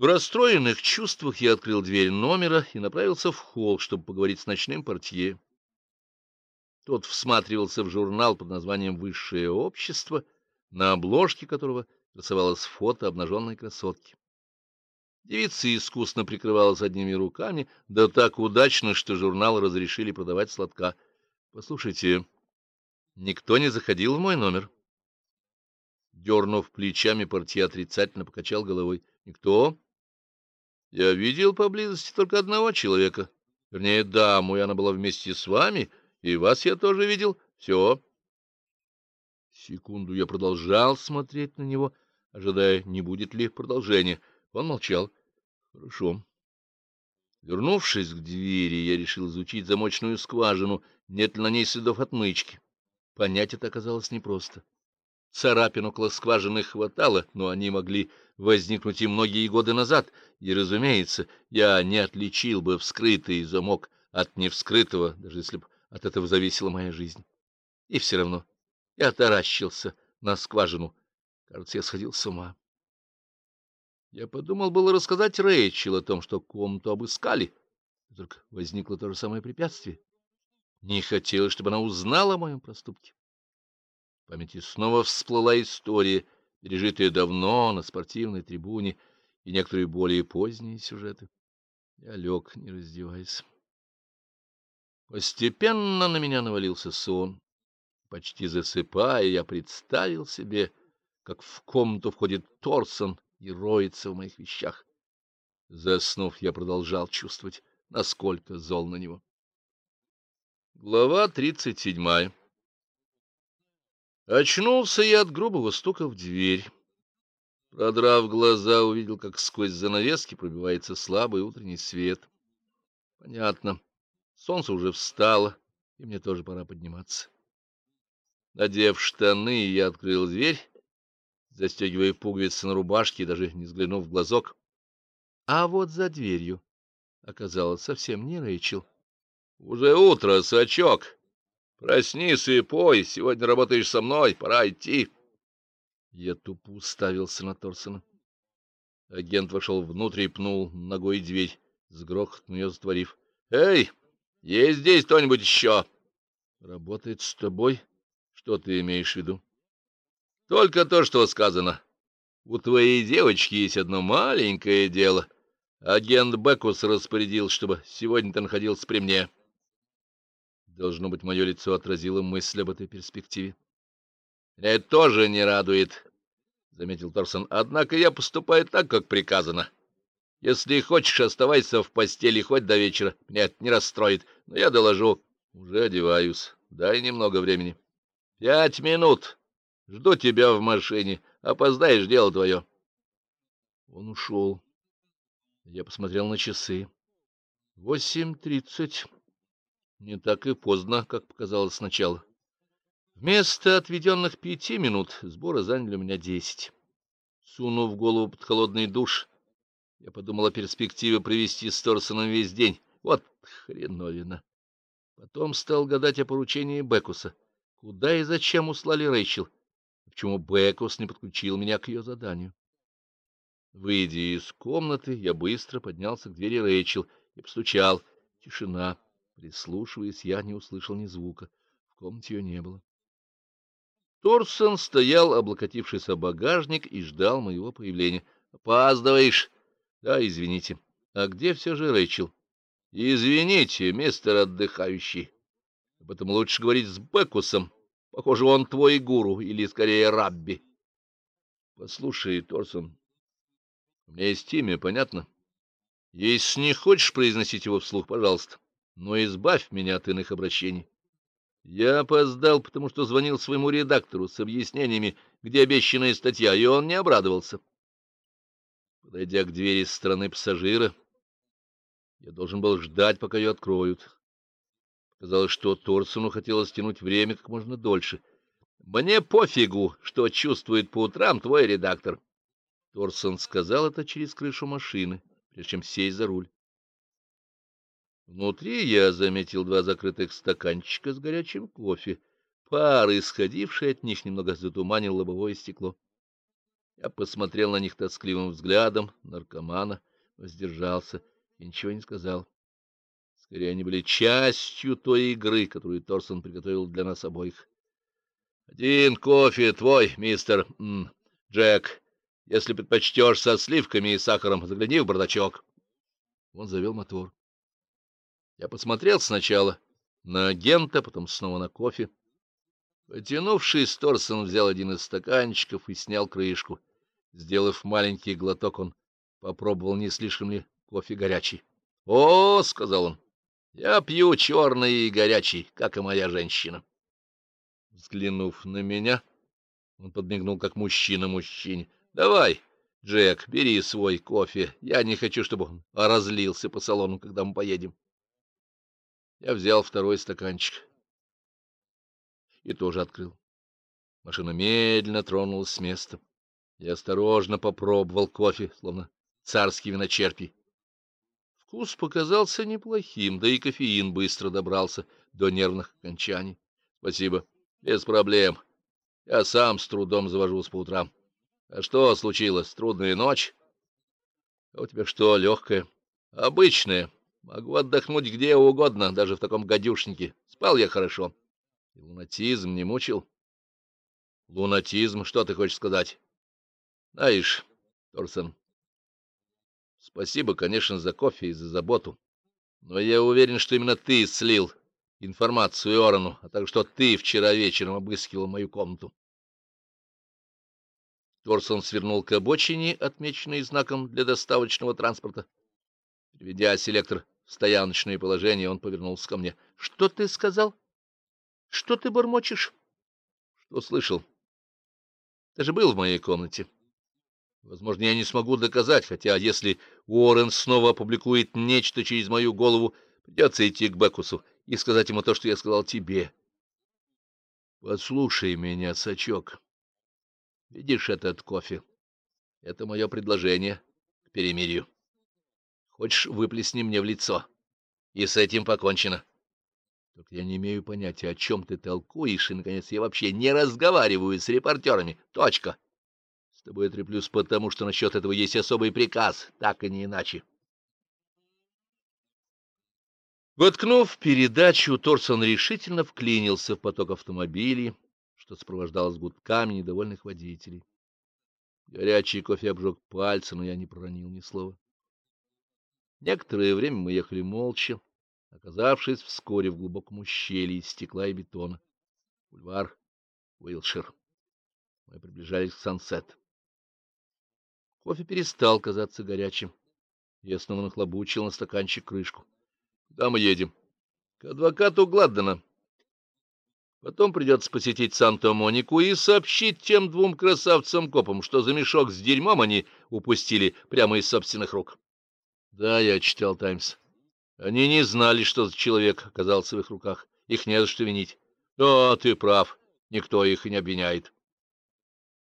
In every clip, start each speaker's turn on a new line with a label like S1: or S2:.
S1: В расстроенных чувствах я открыл дверь номера и направился в холл, чтобы поговорить с ночным портье. Тот всматривался в журнал под названием «Высшее общество», на обложке которого красовалось фото обнаженной красотки. Девица искусно прикрывалась одними руками, да так удачно, что журнал разрешили продавать сладка. — Послушайте, никто не заходил в мой номер? Дернув плечами, портье отрицательно покачал головой. — Никто? — Я видел поблизости только одного человека. Вернее, даму, и она была вместе с вами, и вас я тоже видел. Все. Секунду я продолжал смотреть на него, ожидая, не будет ли продолжения. Он молчал. — Хорошо. Вернувшись к двери, я решил изучить замочную скважину, нет ли на ней следов отмычки. Понять это оказалось непросто. Царапин около скважины хватало, но они могли возникнуть и многие годы назад, и, разумеется, я не отличил бы вскрытый замок от невскрытого, даже если бы от этого зависела моя жизнь. И все равно я таращился на скважину. Кажется, я сходил с ума. Я подумал было рассказать Рэйчел о том, что комнату обыскали, только возникло то же самое препятствие. Не хотелось, чтобы она узнала о моем проступке. Памяти снова всплыла история, пережитая давно на спортивной трибуне, и некоторые более поздние сюжеты. Я лег, не раздеваясь. Постепенно на меня навалился сон. Почти засыпая, я представил себе, как в комнату входит Торсон и роется в моих вещах. Заснув, я продолжал чувствовать, насколько зол на него. Глава тридцать седьмая Очнулся я от грубого стука в дверь. Продрав глаза, увидел, как сквозь занавески пробивается слабый утренний свет. Понятно, солнце уже встало, и мне тоже пора подниматься. Надев штаны, я открыл дверь застегивая пуговицы на рубашке и даже не взглянув в глазок. А вот за дверью оказалось совсем не Рэйчел. — Уже утро, сачок. Проснись и пой. Сегодня работаешь со мной, пора идти. Я тупо уставился на Торсона. Агент вошел внутрь и пнул ногой дверь, с грохотом ее затворив. — Эй, есть здесь кто-нибудь еще? — Работает с тобой? Что ты имеешь в виду? Только то, что сказано. У твоей девочки есть одно маленькое дело. Агент Бекус распорядил, чтобы сегодня ты находился при мне. Должно быть, мое лицо отразило мысль об этой перспективе. Это тоже не радует, — заметил Торсон. Однако я поступаю так, как приказано. Если хочешь, оставайся в постели хоть до вечера. Меня это не расстроит, но я доложу. Уже одеваюсь. Дай немного времени. Пять минут. Жду тебя в машине. Опоздаешь, дело твое. Он ушел. Я посмотрел на часы. Восемь тридцать. Не так и поздно, как показалось сначала. Вместо отведенных пяти минут сбора заняли у меня десять. Сунув голову под холодный душ, я подумал о перспективе провести с Торсоном весь день. Вот хреновина. Потом стал гадать о поручении Бекуса. Куда и зачем услали Рэйчел? почему Бекус не подключил меня к ее заданию. Выйдя из комнаты, я быстро поднялся к двери Рэйчел и постучал. Тишина. Прислушиваясь, я не услышал ни звука. В комнате ее не было. Торсон стоял, облокотившись о багажник, и ждал моего появления. — Опаздываешь? — Да, извините. — А где все же Рэйчел? — Извините, мистер отдыхающий. Об этом лучше говорить с Бекусом. Похоже, он твой гуру, или скорее рабби. Послушай, Торсон, у меня есть имя, понятно? Если не хочешь произносить его вслух, пожалуйста, но избавь меня от иных обращений. Я опоздал, потому что звонил своему редактору с объяснениями, где обещанная статья, и он не обрадовался. Подойдя к двери с стороны пассажира, я должен был ждать, пока ее откроют. Казалось, что Торсону хотелось тянуть время как можно дольше. «Мне пофигу, что чувствует по утрам твой редактор». Торсон сказал это через крышу машины, прежде чем сесть за руль. Внутри я заметил два закрытых стаканчика с горячим кофе. Пар, исходивший от них, немного затуманил лобовое стекло. Я посмотрел на них тоскливым взглядом наркомана, но сдержался и ничего не сказал. Скорее, они были частью той игры, которую Торсон приготовил для нас обоих. — Один кофе твой, мистер -м, Джек. Если предпочтешь со сливками и сахаром, загляни в бардачок. Он завел мотор. Я посмотрел сначала на агента, потом снова на кофе. Потянувшись, Торсон взял один из стаканчиков и снял крышку. Сделав маленький глоток, он попробовал, не слишком ли кофе горячий. — О, — сказал он, — я пью черный и горячий, как и моя женщина. Взглянув на меня, он подмигнул, как мужчина мужчине. — Давай, Джек, бери свой кофе. Я не хочу, чтобы он разлился по салону, когда мы поедем. Я взял второй стаканчик и тоже открыл. Машина медленно тронулась с места. Я осторожно попробовал кофе, словно царский виночерпий. Вкус показался неплохим, да и кофеин быстро добрался до нервных окончаний. Спасибо. Без проблем. Я сам с трудом завожусь по утрам. А что случилось? Трудная ночь? А у тебя что, легкая? Обычная. Могу отдохнуть где угодно, даже в таком гадюшнике. Спал я хорошо. И лунатизм не мучил? Лунатизм, что ты хочешь сказать? Знаешь, Торсон, спасибо, конечно, за кофе и за заботу. Но я уверен, что именно ты слил информацию Орону, а также что ты вчера вечером обыскивал мою комнату. Торсон свернул к обочине, отмеченной знаком для доставочного транспорта. Переведя селектор в стояночное положение, он повернулся ко мне. — Что ты сказал? Что ты бормочешь? — Что слышал? Ты же был в моей комнате. Возможно, я не смогу доказать, хотя если Уоррен снова опубликует нечто через мою голову, придется идти к Бекусу и сказать ему то, что я сказал тебе. — Послушай меня, сачок. Видишь этот кофе? Это мое предложение к перемирию. Хочешь, выплесни мне в лицо. И с этим покончено. Только я не имею понятия, о чем ты толкуешь, и, наконец, я вообще не разговариваю с репортерами. Точка. С тобой я треплюсь потому, что насчет этого есть особый приказ, так и не иначе. Воткнув передачу, Торсон решительно вклинился в поток автомобилей, что сопровождалось гудками недовольных водителей. Горячий кофе обжег пальцы, но я не проронил ни слова. Некоторое время мы ехали молча, оказавшись вскоре в глубоком ущелье из стекла и бетона. Бульвар Уилшир. Мы приближались к Сансет. Кофе перестал казаться горячим. Я снова нахлобучил на стаканчик крышку. — Куда мы едем? — К адвокату Гладдена. Потом придется посетить Санта-Монику и сообщить тем двум красавцам-копам, что за мешок с дерьмом они упустили прямо из собственных рук. Да, я читал «Таймс». Они не знали, что за человек оказался в их руках. Их не за что винить. Да, ты прав, никто их не обвиняет.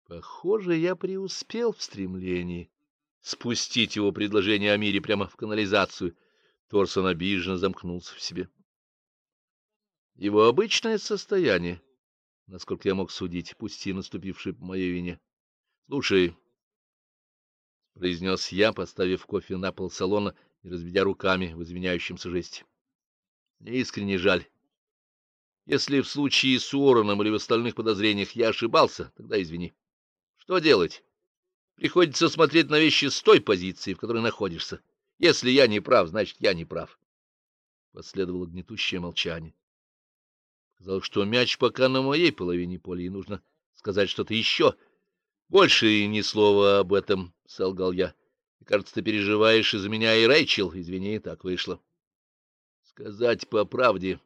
S1: Похоже, я преуспел в стремлении спустить его предложение о мире прямо в канализацию. Торсон обиженно замкнулся в себе. Его обычное состояние, насколько я мог судить, пусть и наступившее по моей вине. — Слушай, — произнес я, поставив кофе на пол салона и разведя руками в извиняющемся жесте. — Мне искренне жаль. Если в случае с Уорреном или в остальных подозрениях я ошибался, тогда извини. Что делать? Приходится смотреть на вещи с той позиции, в которой находишься. Если я не прав, значит, я не прав. Последовало гнетущее молчание. Сказал, что мяч пока на моей половине поля, и нужно сказать что-то еще. Больше ни слова об этом, — солгал я. И, кажется, ты переживаешь из-за меня и Рэйчел. Извини, так вышло. Сказать по правде,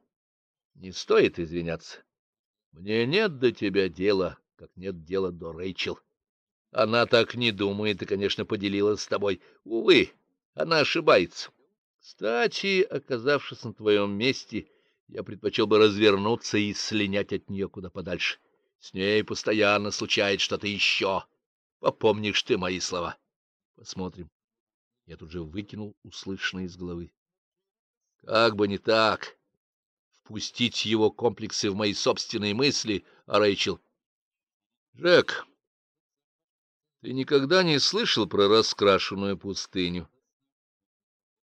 S1: не стоит извиняться. Мне нет до тебя дела, как нет дела до Рэйчел. Она так не думает и, конечно, поделилась с тобой. Увы, она ошибается. Кстати, оказавшись на твоем месте, — я предпочел бы развернуться и слинять от нее куда подальше. С ней постоянно случается что-то еще. Попомнишь ты мои слова. Посмотрим. Я тут же выкинул услышанное из головы. Как бы не так. Впустить его комплексы в мои собственные мысли, а Рэйчел... Джек, Ты никогда не слышал про раскрашенную пустыню?